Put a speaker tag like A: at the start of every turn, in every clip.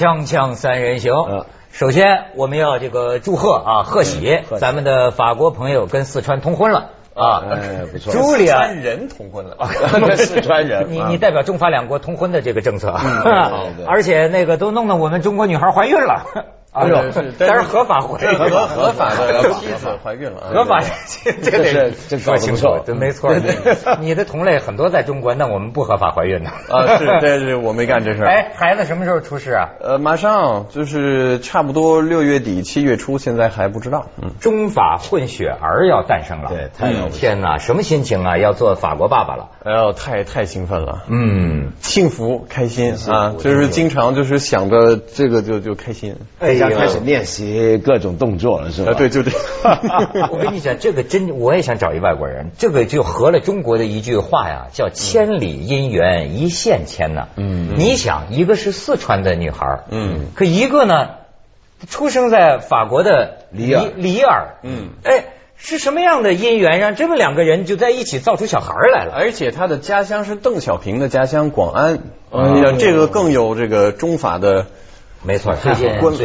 A: 锵锵三人行。
B: 嗯。
A: 首先，我们要这个祝贺啊，贺喜，
B: 贺喜。
A: 咱们的法国朋友跟四川通婚了。啊。
B: 哎不错。
A: 朱莉
C: 三
A: 安，
C: 人通婚了，
B: 跟四川人，
A: 你
B: 啊。
A: 你代表中法两国通婚的这个政策，而且那个都弄得我们中国女孩怀孕了，哎呦但是合法怀孕，
C: 合法合法的妻子怀孕了，
A: 合法，这个得
B: 这这
A: 说清楚对，没错。你你的同类很多在中国，那我们不合法怀孕的。
C: 啊，是，对对，我没干这事儿。
A: 哎，孩子什么时候出世啊？
C: 呃，马上就是差不多六月底七月初，现在还不知道。嗯，
A: 中法混血儿要诞生了，
B: 对太了不起
A: 天哪，什么心情啊？要做法国爸爸了。
C: 哎呦，太太兴奋了，
A: 嗯，
C: 幸福开心啊，就是经常就是想着这个就就开心。
B: 在家开始练习各种动作了，是吧？
C: 啊，对，就这。
A: 我跟你讲，这个真，我也想找一外国人。这个就合了中国的一句话呀，叫“千里姻缘一线牵”呐。
B: 嗯
A: 你想，一个是四川的女孩儿，
C: 嗯，
A: 可一个呢，出生在法国的
B: 里尔
A: 里尔，
C: 嗯
A: 哎，是什么样的姻缘让这么两个人就在一起造出小孩来了？
C: 而且他的家乡是邓小平的家乡广安，
B: 哎
C: 哎呀，这个更有这个中法的。
A: 没错，最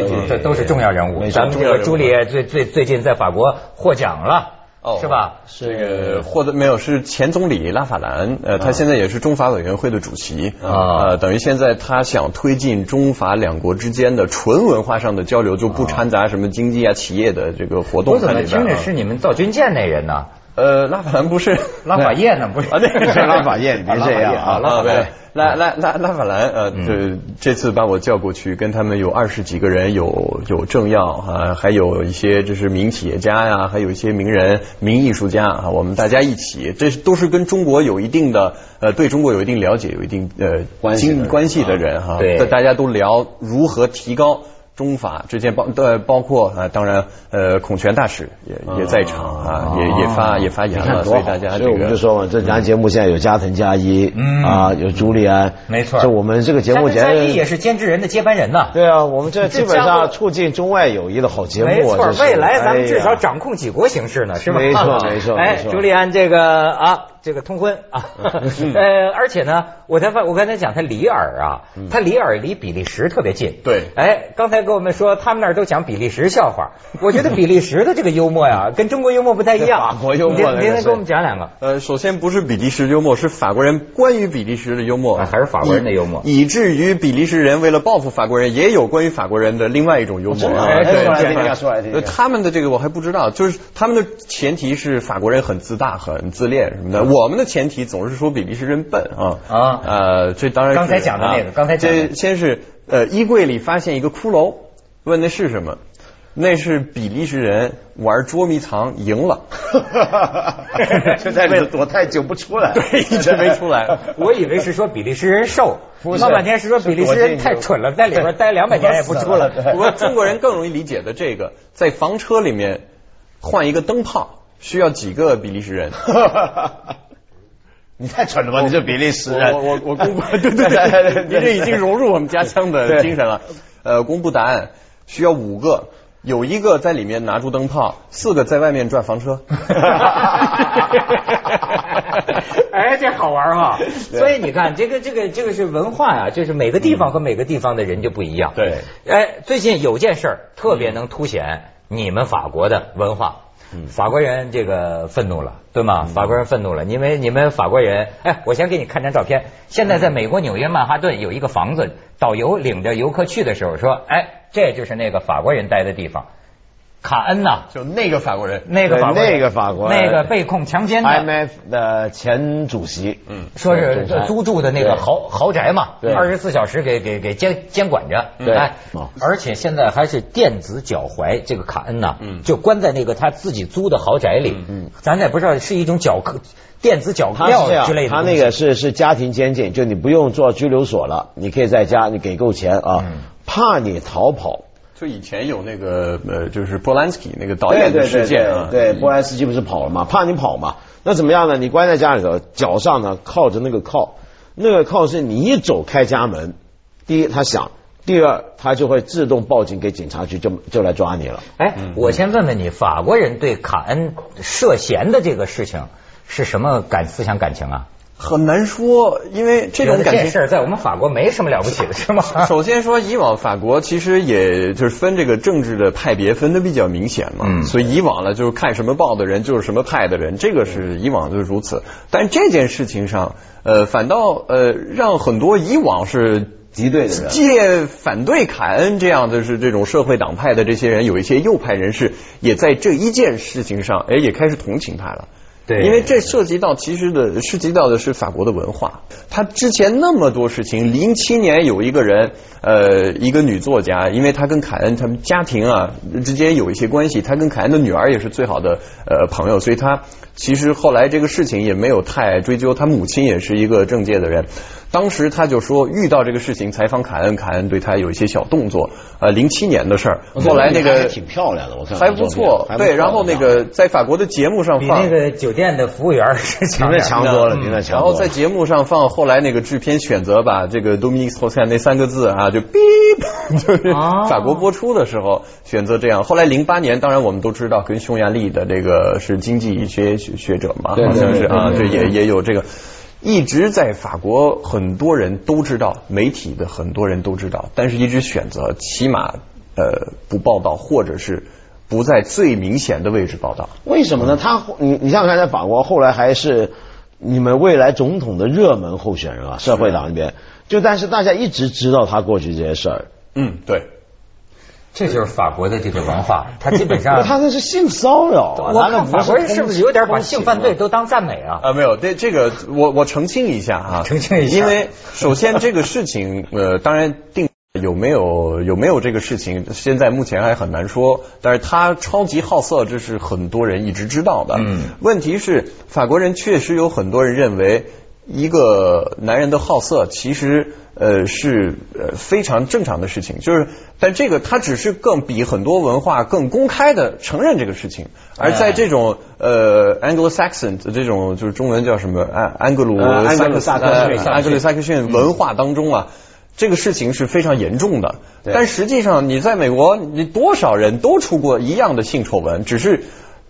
A: 近这都是重要人物。咱们这个朱丽叶最最最近在法国获奖了，
C: 哦
A: 是吧？
C: 这个获得没有是前总理拉法兰，呃，他现在也是中法委员会的主席
A: 啊
C: 呃，等于现在他想推进中法两国之间的纯文化上的交流，就不掺杂什么经济啊、企业的这个活动
A: 我怎么。听着是你们造军舰那人呢？
C: 呃，拉法兰不是
A: 拉法叶呢？不是
C: 啊，那个
B: 是拉法叶 你别这样啊
A: 拉法叶，
C: 拉拉拉拉法兰，呃，这这次把我叫过去，跟他们有二十几个人，有有政要啊，还有一些就是名企业家呀，还有一些名人、名艺术家啊，我们大家一起，这是都是跟中国有一定的呃，对中国有一定了解、有一定呃
B: 关系
C: 关系的人哈，
A: 对
C: 大家都聊如何提高。中法之间包呃包括啊，当然呃，孔权大使也也在场啊，也也发也发言了，所以大家
B: 所以我们
C: 这个
B: 就说嘛，这咱节目现在有加藤加一，
A: 嗯。
B: 啊，有朱利安，
A: 没错。
B: 就我们这个节目简
A: 加一也是监制人的接班人呐。
B: 对啊，我们这基本上促进中外友谊的好节目啊，
A: 没错未来咱们至少掌控几国形势呢，是吧？
B: 没错没错
A: 哎
B: 没，错。
A: 朱利安这个啊，这个通婚啊，呃，而且呢，我才发，我刚才讲他里尔啊，他里尔离比利时特别近。
C: 对。
A: 哎，刚才跟我们说他们那儿都讲比利时笑话，我觉得比利时的这个幽默呀，跟中国幽默不太一样。
B: 法国幽默
A: 您能给我们讲两个。
C: 呃，首先不是比利时幽默，是法国人关于比利时的幽默，
A: 啊还是法国人的幽默。
C: 以，至于比利时人为了报复法国人，也有关于法国人的另外一种幽默啊。
A: 哎
C: 对。
A: 说来听
C: 对
B: 听。说来听
C: 他们的这个我还不知道，就是他们的前提是法国人很自大、很自恋什么的，我们的前提总是说比利时人笨啊
A: 啊
C: 呃，这当然
A: 刚才讲的那个
C: 啊
A: 刚才讲的
C: 这先是呃衣柜里发现一个骷髅，问那是什么？那是比利时人玩捉迷藏赢了，
B: 就在里头躲太久不出来，
C: 对，一直没出来。
A: 我以为是说比利时人瘦，闹半天是说比利时人太蠢了，在里边待两百年也不出来。
C: 不过中国人更容易理解的这个，在房车里面换一个灯泡需要几个比利时人？
B: 你太蠢了吧？你这比利时人，
C: 我我我公布，对 对对，你这已经融入我们家乡的精神了。呃，公布答案需要五个。有一个在里面拿出灯泡，四个在外面转房车。
A: 哎，这好玩哈！所以你看，这个这个这个是文化呀，就是每个地方和每个地方的人就不一样。
C: 对，
A: 哎，最近有件事儿特别能凸显你们法国的文化。法国人这个愤怒了，对吗？法国人愤怒了，因为你们法国人，哎，我先给你看张照片。现在在美国纽约曼哈顿有一个房子，导游领着游客去的时候说，哎，这就是那个法国人待的地方，卡恩呐，
C: 就那个法国人，
A: 那个法国人。
B: 那个法国人。
A: 那个被控强奸的。
B: IMF 的前主席，
C: 嗯，
A: 说是租住的那个豪豪宅嘛，
B: 对。
A: 二十四小时给给给监监管着，
B: 对。
A: 而且现在还是电子脚踝，这个卡恩呐，
C: 嗯。
A: 就关在那个他自己租的豪宅里，
B: 嗯。
A: 咱也不知道是一种脚铐电子脚镣之类的
B: 他那个是是家庭监禁，就你不用做拘留所了，你可以在家，你给够钱啊，
A: 嗯。
B: 怕你逃跑。
C: 就以前有那个呃，就是波兰斯基那个导演的事件啊，
B: 对，对波兰斯基不是跑了吗？怕你跑嘛？那怎么样呢？你关在家里头，脚上呢靠着那个靠，那个靠是你一走开家门，第一他响，第二他就会自动报警给警察局，就就来抓你了。
A: 哎，我先问问你，法国人对卡恩涉嫌的这个事情是什么感思想感情啊？
C: 很难说，因为这种感情
A: 这事儿在我们法国没什么了不起的，是吗？
C: 首先说，以往法国其实也就是分这个政治的派别分的比较明显嘛，
A: 嗯
C: 所以以往呢就是看什么报的人就是什么派的人，这个是以往就是如此。但这件事情上，呃，反倒呃让很多以往是
B: 敌对的人
C: 激烈反对凯恩这样的是这种社会党派的这些人，有一些右派人士也在这一件事情上，哎，也开始同情他了。因为这涉及到其实的涉及到的是法国的文化。他之前那么多事情，零七年有一个人，呃，一个女作家，因为她跟凯恩他们家庭啊之间有一些关系，她跟凯恩的女儿也是最好的呃朋友，所以她其实后来这个事情也没有太追究。她母亲也是一个政界的人，当时他就说遇到这个事情采访凯恩，凯恩对他有一些小动作。呃，零七年的事儿，后来那个
B: 挺漂亮的，我看
C: 还不错，对，然后那个在法国的节目上放
A: 比那。个酒店的服务员是强点儿
B: 强多了，您那强。
C: 然后在节目上放，后来那个制片选择把这个 Dominique s o s a n 那三个字啊，就 beep，就是
A: 哦
C: 法国播出的时候选择这样。后来零八年，当然我们都知道，跟匈牙利的这个是经济学学学者嘛，好像是啊，
B: 对
C: 这也也有这个。一直在法国，很多人都知道，媒体的很多人都知道，但是一直选择起码呃不报道，或者是不在最明显的位置报道。
B: 为什么呢？他你你想想看，在法国后来还是你们未来总统的热门候选人啊，社会党那边。就但是大家一直知道他过去这些事儿，
C: 嗯，对。
A: 这就是法国的这个文化，他基本上
B: 他那是性骚扰啊，
A: 我看法国人是不是有点把性犯罪都当赞美啊？
C: 啊，没有，对这个我我澄清一下啊，
A: 澄清一下
C: 因为首先这个事情，呃，当然定有没有有没有这个事情，现在目前还很难说。但是他超级好色，这是很多人一直知道的。
A: 嗯
C: 问题是法国人确实有很多人认为，一个男人的好色其实呃是呃非常正常的事情，就是但这个他只是更比很多文化更公开的承认这个事情，而在这种呃 Anglo-Saxon 的这种就是中文叫什么安安格鲁
B: 呃安格鲁
C: 萨
B: 萨克逊
C: 呃安格鲁萨克逊文化当中啊。这个事情是非常严重的，但实际上你在美国，你多少人都出过一样的性丑闻，只是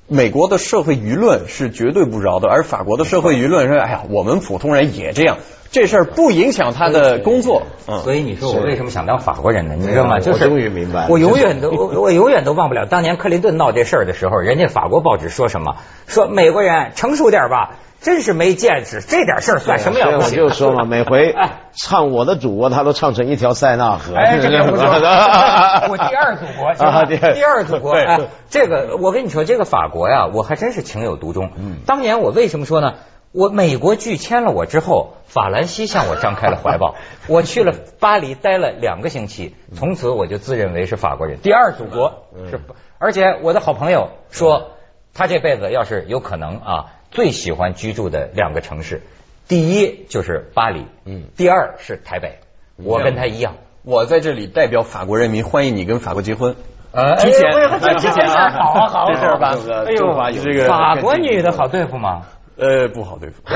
C: 美国的社会舆论是绝对不饶的，而法国的社会舆论说，哎呀，我们普通人也这样，这事儿不影响他的工作。嗯，
A: 所以你说我为什么想当法国人呢？你知道吗？
B: 我
A: 就是
B: 终于明白了
A: 我永远 都我我永远都忘不了当年克林顿闹这事儿的时候，人家法国报纸说什么？说美国人成熟点吧，真是没见识，这点事儿算什么了？
B: 我就说嘛，每回
A: 哎
B: 唱我的祖国，他都唱成一条塞纳河。
A: 哎，这个不错，我第二祖国，
B: 啊第二
A: 祖国。哎，这个我跟你说，这个法国呀，我还真是情有独钟。
B: 嗯
A: 当年我为什么说呢？我美国拒签了我之后，法兰西向我张开了怀抱。我去了巴黎待了两个星期，从此我就自认为是法国人。第二祖国
B: 嗯
A: 是，而且我的好朋友说，他这辈子要是有可能啊，最喜欢居住的两个城市，第一就是巴黎，
B: 嗯
A: 第二是台北。我跟他一样。
C: 我在这里代表法国人民欢迎你跟法国结婚。
A: 呃，
C: 提前
A: 哎呦这这事好啊好啊，
C: 这事儿吧
A: 哎呦，
C: 这个
A: 法国女的好对付吗？
C: 呃，不好对付，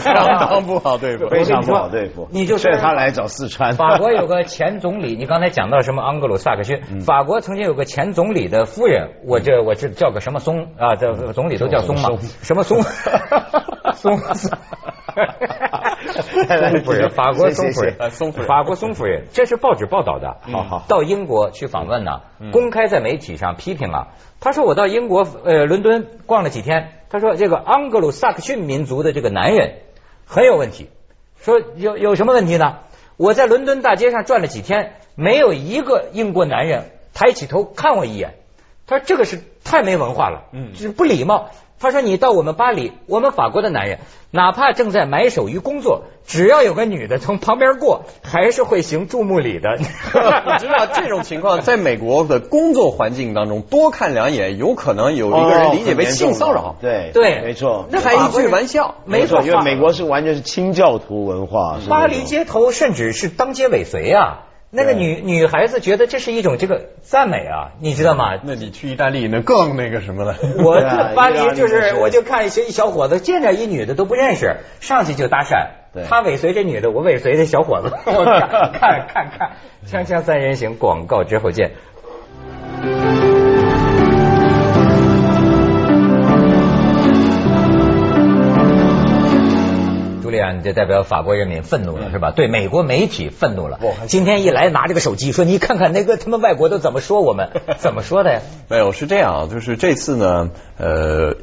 C: 相当不好对付。
B: 非常不好对付。
A: 你就说
B: 他来找四川。
A: 法国有个前总理，你刚才讲到什么安格鲁萨克逊？法国曾经有个前总理的夫人，我这我这叫个什么松啊？这总理都叫松嘛？什么松？松松。松夫人，法国松夫人，
C: 呃松夫人
A: 法国松夫人，这是报纸报道的。
B: 好好
A: 到英国去访问呢，公开在媒体上批评啊。他说我到英国呃伦敦逛了几天，他说这个盎格鲁撒克逊民族的这个男人很有问题。说有有什么问题呢？我在伦敦大街上转了几天，没有一个英国男人抬起头看我一眼。他说这个是太没文化了，
C: 嗯
A: 就是不礼貌。他说你到我们巴黎，我们法国的男人，哪怕正在埋首于工作，只要有个女的从旁边过，还是会行注目礼的。
C: 你知道这种情况在美国的工作环境当中，多看两眼，有可能有一个人理解为性骚扰。
B: 对
A: 对
B: 没错。
A: 那
C: 开一句玩笑，
A: 没错，
B: 因为美国是完全是清教徒文化。
A: 巴黎街头甚至是当街尾随啊。那个女女孩子觉得这是一种这个赞美啊，你知道吗？
C: 那你去意大利那更那个什么了。
A: 我
B: 对啊
A: 这巴黎
B: 就是
A: 是，我就看一些小伙子见着一女的都不认识，上去就搭讪
B: 对。
A: 他尾随这女的，我尾随这小伙子，我看看看看，锵锵三人行，广告之后见。朱莉啊，就代表法国人民愤怒了，是吧？对美国媒体愤怒了。今天一来拿这个手机说，你看看那个他们外国都怎么说我们，怎么说的呀？
C: 没有，是这样，就是这次呢，呃，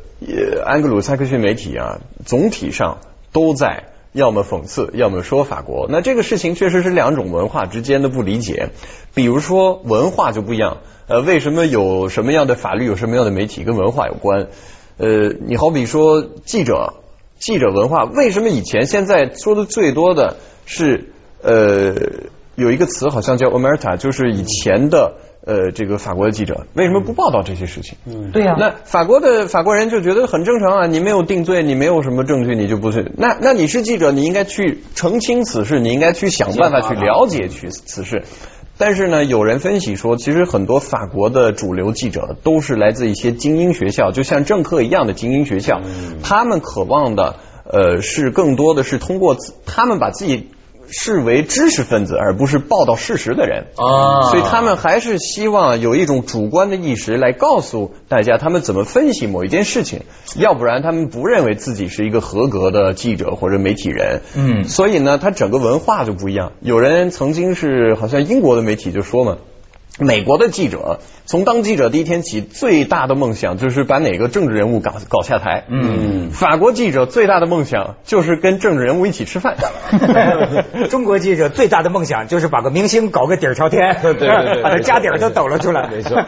C: 安格鲁萨克逊媒体啊，总体上都在要么讽刺，要么说法国。那这个事情确实是两种文化之间的不理解。比如说文化就不一样，呃，为什么有什么样的法律，有什么样的媒体跟文化有关？呃，你好比说记者，记者文化，为什么以前现在说的最多的是呃有一个词好像叫 omerta，就是以前的呃这个法国的记者为什么不报道这些事情？
A: 嗯，对呀。
C: 那法国的法国人就觉得很正常啊，你没有定罪，你没有什么证据，你就不是。那那你是记者，你应该去澄清此事，你应该去想办法去了解去此事。但是呢，有人分析说，其实很多法国的主流记者都是来自一些精英学校，就像政客一样的精英学校。他们渴望的，呃，是更多的是通过他们把自己。视为知识分子，而不是报道事实的人啊，所以他们还是希望有一种主观的意识来告诉大家他们怎么分析某一件事情，要不然他们不认为自己是一个合格的记者或者媒体人。嗯，所以呢，他整个文化就不一样。有人曾经是好像英国的媒体就说嘛。美国的记者从当记者第一天起，最大的梦想就是把哪个政治人物搞搞下台。嗯，法国记者最大的梦想就是跟政治人物一起吃饭。
A: 中国记者最大的梦想就是把个明星搞个底儿朝天，
B: 对对对，
A: 把他家底儿都抖了出来。
B: 没错，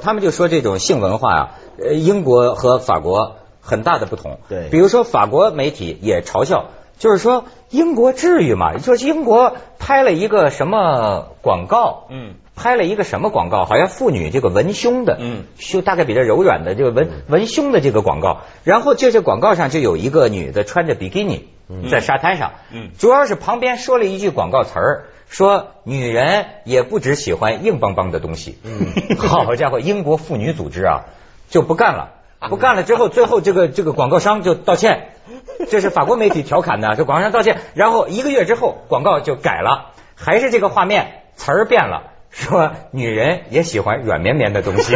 A: 他们就说这种性文化啊，英国和法国很大的不同。
B: 对，
A: 比如说法国媒体也嘲笑，就是说英国至于吗？说英国拍了一个什么广告？嗯。拍了一个什么广告？好像妇女这个文胸的，嗯，胸大概比较柔软的这个文文胸的这个广告。然后就这广告上就有一个女的穿着比基尼在沙滩上，嗯，主要是旁边说了一句广告词儿，说女人也不只喜欢硬邦邦的东西。嗯，好家伙，英国妇女组织啊就不干了，不干了之后，最后这个这个广告商就道歉，这是法国媒体调侃的，这广告商道歉，然后一个月之后广告就改了，还是这个画面词儿变了。说女人也喜欢软绵绵的东西，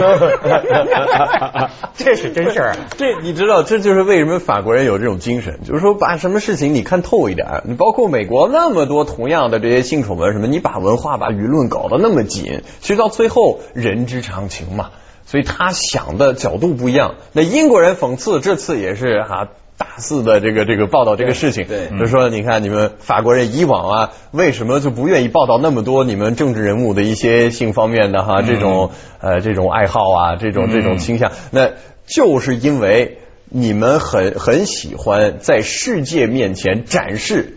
A: 这是真事儿。
C: 这你知道，这就是为什么法国人有这种精神，就是说把什么事情你看透一点。你包括美国那么多同样的这些性丑闻什么，你把文化把舆论搞得那么紧，其实到最后人之常情嘛。所以他想的角度不一样。那英国人讽刺这次也是哈。大肆的这个这个报道这个事情，
B: 对，
C: 就说你看你们法国人以往啊，为什么就不愿意报道那么多你们政治人物的一些性方面的哈这种呃这种爱好啊这种这种倾向？那就是因为你们很很喜欢在世界面前展示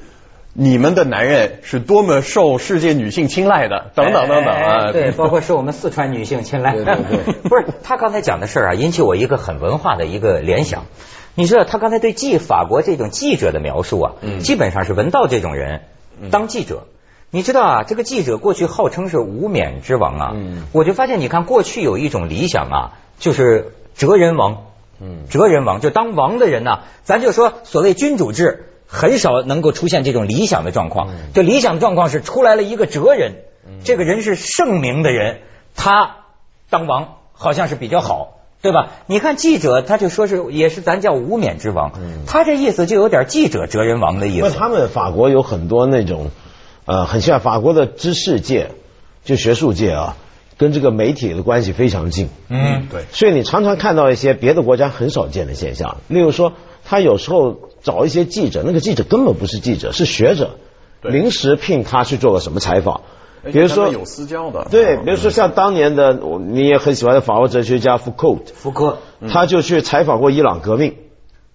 C: 你们的男人是多么受世界女性青睐的，等等等等啊，
A: 对，包括是我们四川女性青睐。不是他刚才讲的事儿啊，引起我一个很文化的一个联想。你知道他刚才对记法国这种记者的描述啊，基本上是文道这种人当记者。你知道啊，这个记者过去号称是无冕之王啊，我就发现你看过去有一种理想啊，就是哲人王，哲人王就当王的人呢，咱就说所谓君主制很少能够出现这种理想的状况。这理想状况是出来了一个哲人，这个人是圣明的人，他当王好像是比较好。对吧？你看记者，他就说是也是咱叫无冕之王，他这意思就有点记者哲人王的意思。
B: 他们法国有很多那种呃，很像法国的知识界，就学术界啊，跟这个媒体的关系非常近。
C: 嗯，对。
B: 所以你常常看到一些别的国家很少见的现象，例如说，他有时候找一些记者，那个记者根本不是记者，是学者，临时聘他去做个什么采访。比如说
C: 有私交的，
B: 对，比如说像当年的你也很喜欢的法国哲学家福克，
A: 福克，
B: 他就去采访过伊朗革命。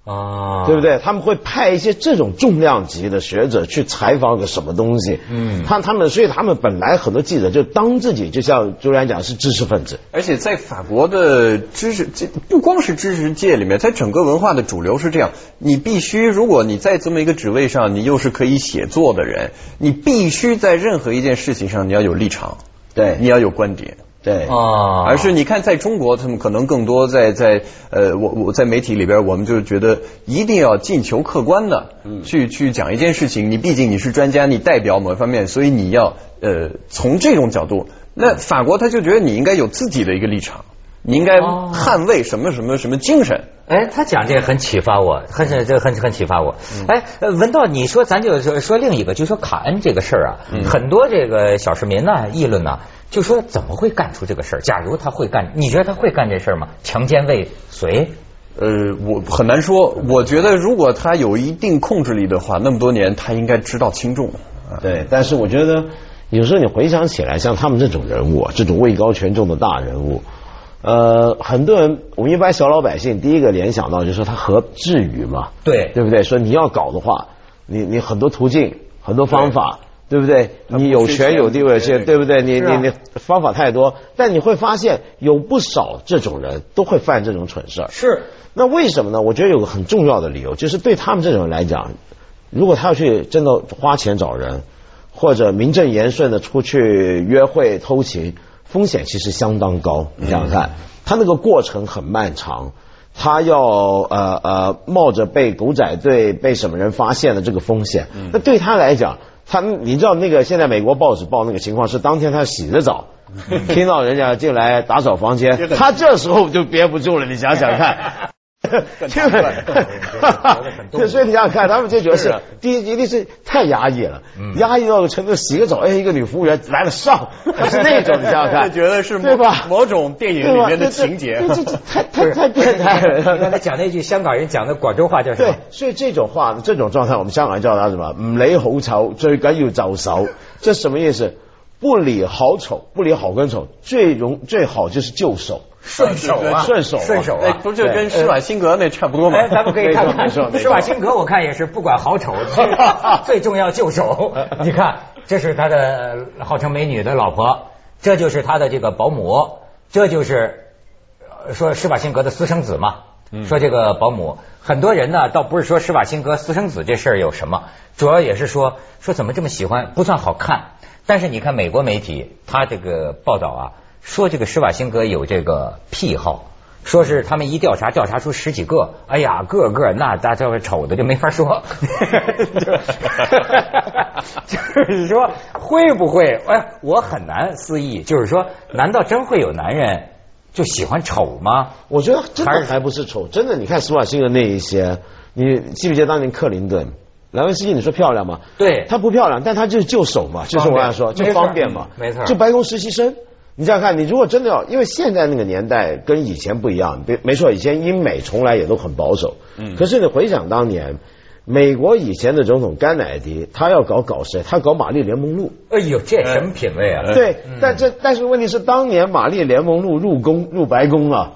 B: 啊，对不对？他们会派一些这种重量级的学者去采访个什么东西？嗯，他他们所以他们本来很多记者就当自己就像朱然讲是知识分子，
C: 而且在法国的知识这不光是知识界里面，在整个文化的主流是这样：你必须如果你在这么一个职位上，你又是可以写作的人，你必须在任何一件事情上你要有立场，
B: 对，
C: 你要有观点。
B: 对
C: 啊，而是你看，在中国，他们可能更多在在呃，我我在媒体里边，我们就觉得一定要尽求客观的去去讲一件事情。你毕竟你是专家，你代表某一方面，所以你要呃从这种角度。那法国他就觉得你应该有自己的一个立场，你应该
A: 哦
C: 捍卫什么什么什么精神。
A: 哎，他讲这个很启发我，很是这个很很启发我。
C: 嗯
A: 哎，呃文道，你说咱就说说另一个，就说卡恩这个事儿啊，
C: 嗯
A: 很多这个小市民呢议论呢，就说怎么会干出这个事儿？假如他会干，你觉得他会干这事儿吗？强奸未遂？
C: 呃，我很难说。我觉得如果他有一定控制力的话，那么多年他应该知道轻重。啊
B: 对，但是我觉得有时候你回想起来，像他们这种人物，啊，这种位高权重的大人物，呃，很多人我们一般小老百姓第一个联想到就是说他何至于嘛？
A: 对
B: 对不对？说你要搞的话，你你很多途径，很多方法。对不对？你有权有地位，
C: 钱
B: 是，对不对？你
A: 啊
B: 你你方法太多，但你会发现有不少这种人都会犯这种蠢事儿。
A: 是
B: 那为什么呢？我觉得有个很重要的理由，就是对他们这种人来讲，如果他要去真的花钱找人，或者名正言顺的出去约会偷情，风险其实相当高。你想想看，他那个过程很漫长，他要呃呃冒着被狗仔队被什么人发现的这个风险，那对他来讲。他，你知道那个现在美国报纸报那个情况是当天他洗着澡，听到人家进来打扫房间，他这时候就憋不住了，你想想看。对，所以你想想看，他们这主要是第一，一定是太压抑了，压抑到个程度，洗个澡，哎，一个女服务员来了上，是那种，你想想看，
C: 觉得是
B: 对吧？
C: 某种电影里面的情节，
B: 这这太太太变态了。
A: 你看他讲那句香港人讲的广州话叫什么
B: 对？，所以这种话，这种状态，我们香港人叫它什么？唔理好丑，最紧要就手。这什么意思？不理好丑，不理好跟丑，最容最好就是就手。
A: 顺手啊，
B: 顺手啊
A: 顺手
C: 哎，
A: 啊。
C: 不就跟施瓦辛格那差不多吗？
A: 哎，咱们可以看看施瓦辛格，我看也是不管好丑，最重要就手。你看，这是他的呃号称美女的老婆，这就是他的这个保姆，这就是呃说施瓦辛格的私生子嘛。说这个保姆，很多人呢倒不是说施瓦辛格私生子这事儿有什么，主要也是说说怎么这么喜欢，不算好看。但是你看美国媒体，他这个报道啊，说这个施瓦辛格有这个癖好。说是他们一调查，调查出十几个，哎呀，个个那大家丑的就没法说，就是说会不会？哎，我很难思议，就是说，难道真会有男人就喜欢丑吗？
B: 我觉得真的
A: 还
B: 不是丑，真的，你看施瓦辛格那一些，你记不记得当年克林顿？莱文斯基，你说漂亮吗？
A: 对
B: 她不漂亮，但她就是就手嘛，就是我刚才说，就方便嘛，
A: 没错
B: 就白宫实习生。你想想看，你如果真的要，因为现在那个年代跟以前不一样，没没错，以前英美从来也都很保守，嗯，可是你回想当年，美国以前的总统甘乃迪，他要搞搞谁？他搞玛丽莲梦露，
A: 哎呦，这什么品味啊？
B: 对，但这但是问题是，当年玛丽莲梦露入宫入白宫啊，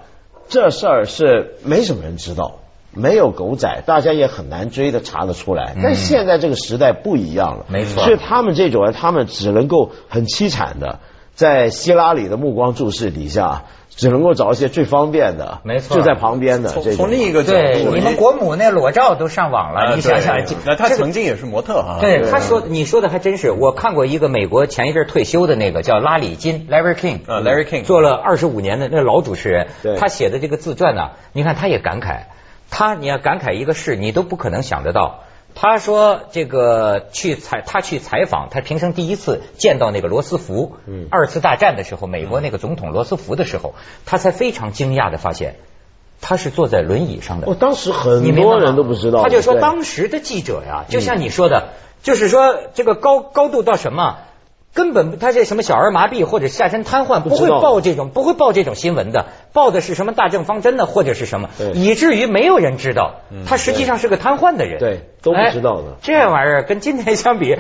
B: 这事儿是没什么人知道，没有狗仔，大家也很难追的查得出来。但现在这个时代不一样了，
A: 没错。
B: 所以他们这种人，他们只能够很凄惨的，在希拉里的目光注视底下，只能够找一些最方便的，
A: 没错。
B: 就在旁边的
C: 从
B: 这
C: 从另一个角，度，
A: 你们国母那裸照都上网了，
C: 啊
A: 你想想。
C: 那他曾经也是模特啊。
A: 对，他说你说的还真是，我看过一个美国前一阵退休的那个叫拉里金 （Larry King），
C: 啊，Larry King
A: 做了二十五年的那老主持人
B: 对，
A: 他写的这个自传呢，你看他也感慨，他你要感慨一个事，你都不可能想得到。他说这个去采，他去采访，他平生第一次见到那个罗斯福，
B: 嗯
A: 二次大战的时候，美国那个总统罗斯福的时候，他才非常惊讶的发现，他是坐在轮椅上的。
B: 我当时
A: 你
B: 很多人都不知道，
A: 他就说当时的记者呀，就像你说的，就是说这个高高度到什么。根本他这什么小儿麻痹或者下身瘫痪，不会报这种不会报这种新闻的，报的是什么大政方针呢，或者是什么，以至于没有人知道他实际上是个瘫痪的人，
B: 对都不知道的
A: 哎这玩意儿跟今天相比，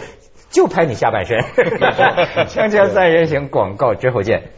A: 就拍你下半身。锵锵三人行广告之后见。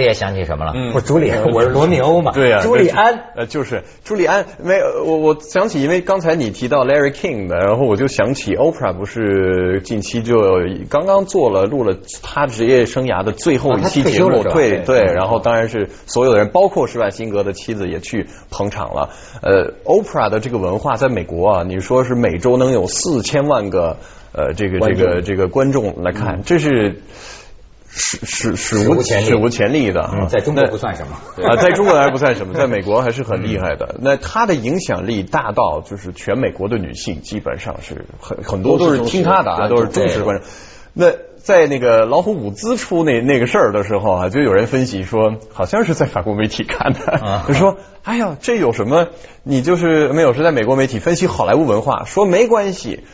A: 丽叶想起什么了？
C: 嗯
A: 不是朱丽叶，我是罗密欧嘛。
C: 对呀、
A: 朱利安。
C: 呃，就是朱利安。没有，我我想起，因为刚才你提到 Larry King 的，然后我就想起 Oprah 不是近期就刚刚做了录了他职业生涯的最后一期节目，对
A: 对
C: 对，然后当然是所有的人，包括施瓦辛格的妻子也去捧场了。呃，Oprah 的这个文化在美国啊，你说是每周能有四千万个呃这个这个这个观众来看，这是。史史史
A: 史无前例
C: 史无前例的啊，
A: 在中国不算什么。
C: 啊，在中国还不算什么，在美国还是很厉害的。那他的影响力大到就是全美国的女性基本上是很很多都是听他的啊，都是忠实观众。那在那个老虎伍兹出那那个事儿的时候啊，就有人分析说，好像是在法国媒体看的，就说，哎呀，这有什么？你就是没有是在美国媒体分析好莱坞文化，说没关系。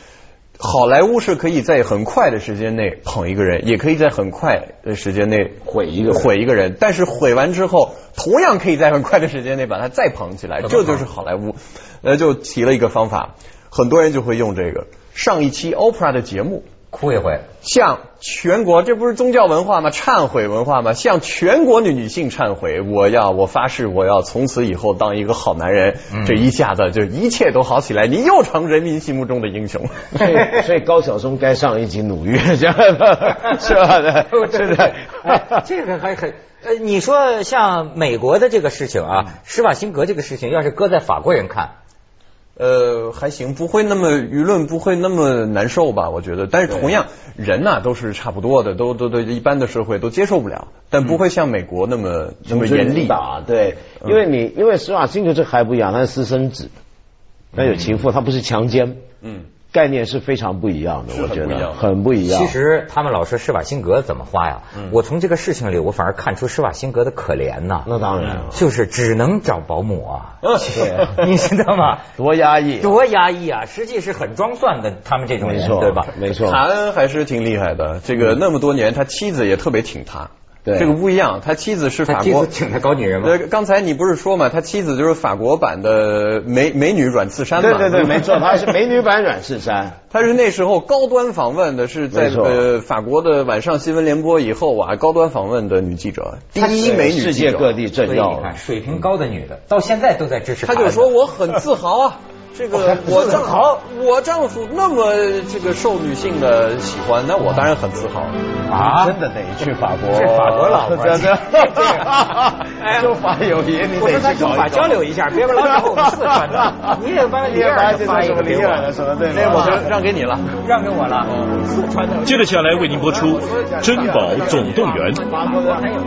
C: 好莱坞是可以在很快的时间内捧一个人，也可以在很快的时间内
B: 毁一个
C: 毁一个人。但是毁完之后，同样可以在很快的时间内把它再捧起来，这就是好莱坞。呃，就提了一个方法，很多人就会用这个。上一期 Oprah 的节目，
A: 哭一回，
C: 向全国，这不是宗教文化吗？忏悔文化吗？向全国的女性忏悔，我要，我发誓，我要从此以后当一个好男人。这一下子就一切都好起来，你又成人民心目中的英雄。
B: 所以所以高晓松该上一集《努约》，这 样是吧？是的，
A: 哎，这个还很呃，你说像美国的这个事情啊，施瓦辛格这个事情，要是搁在法国人看，
C: 呃，还行，不会那么舆论不会那么难受吧？我觉得，但是同样人呐、都是差不多的，都都都一般的社会都接受不了，但不会像美国那么那么严厉。
B: 打，对，因为你因为施瓦辛格这还不一样，他是私生子，他有情妇，他不是强奸，
C: 嗯，
B: 概念是非常不一样的，我觉得
C: 很不一样。
A: 其实他们老说施瓦辛格怎么花呀？我从这个事情里，我反而看出施瓦辛格的可怜呐。
B: 那当然了，
A: 就是只能找保姆啊，
B: 对
A: 你知道吗？
B: 多压抑，
A: 多压抑啊！实际是很装蒜的，他们这种人，对吧？
B: 没错，
C: 谭恩还是挺厉害的，这个那么多年，他妻子也特别挺他。
B: 对
C: 这个不一样，他妻子是法国。
A: 妻子请他搞女人吗？
C: 呃，刚才你不是说嘛，他妻子就是法国版的美美女阮次山嘛？
B: 对对对，没错，她是美女版阮次山。
C: 她是那时候高端访问的，是在呃法国的晚上新闻联播以后啊，高端访问的女记者，第一美女
B: 世界各地
A: 所以你
B: 政要，
A: 水平高的女的到现在都在支持
C: 她就说我很自豪啊，这个我丈好我丈夫那么这个受女性的喜欢，那我当然很自豪。
A: 啊，
B: 真的得去法国，
A: 这法国老 婆
B: 真的
A: 这个，
B: 中法友谊，你得去搞一搞
A: 中法交流一下，别把老找我们四川的，你也把
B: 你也把这
A: 个给我
B: 里尔的什么对
C: 那我就让给你了。
A: 让给我了，四川的。
D: 接着下来为您播出《珍宝总动员》。
B: 法国的
A: 还有。